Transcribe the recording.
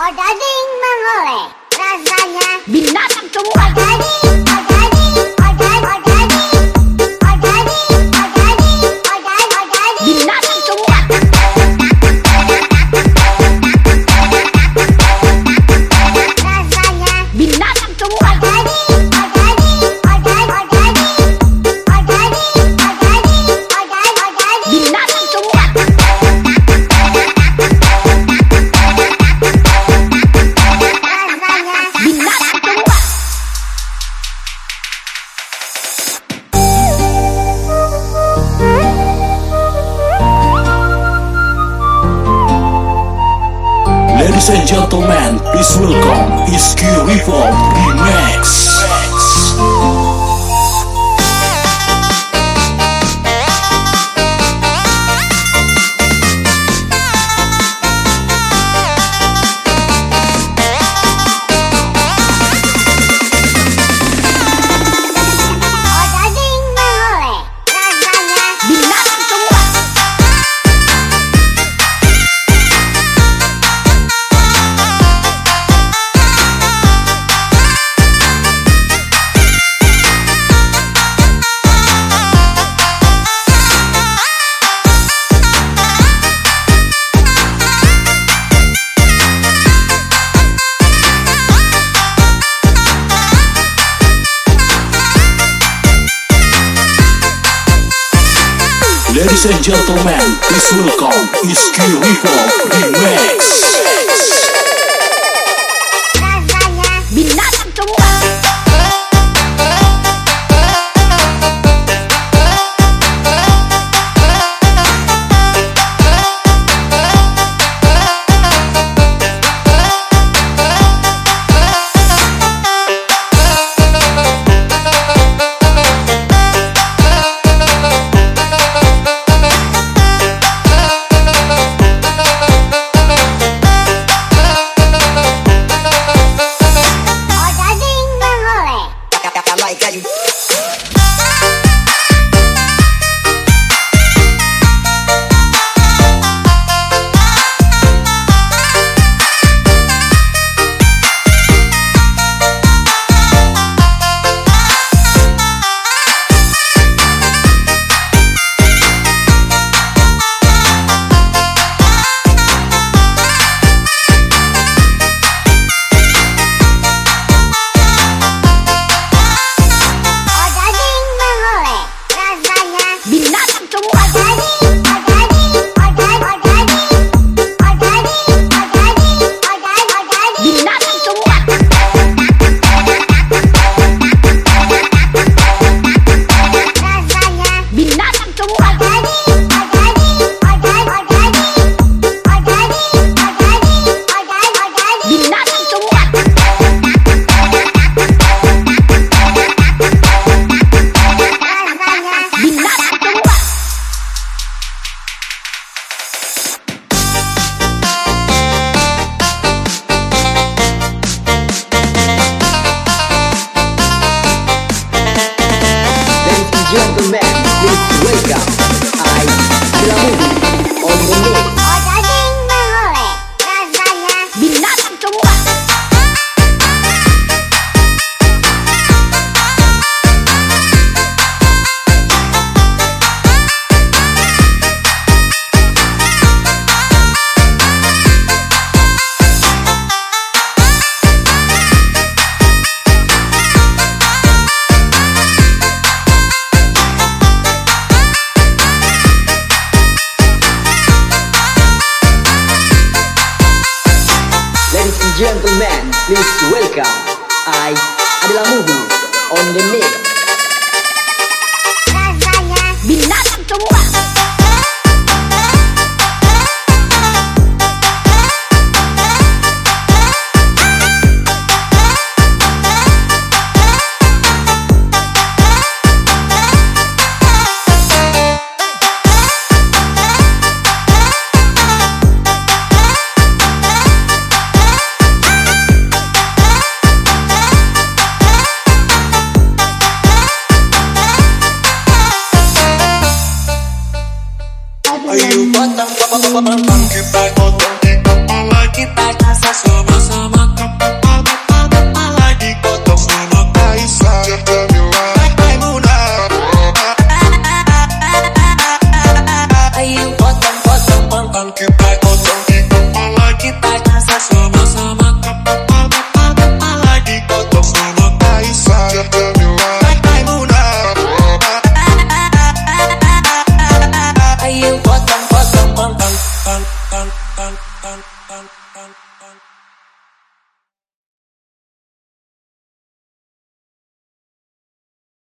Oh daging mengoleh Rasanya. Binatang semua daging and gentlemen, please welcome Iskiri for the Remix. Ladies and gentlemen, please welcome Iskiri from the man. gentlemen, please welcome I Adela Movies on the mix. Cuban pasa, pam, pam, pam, pam.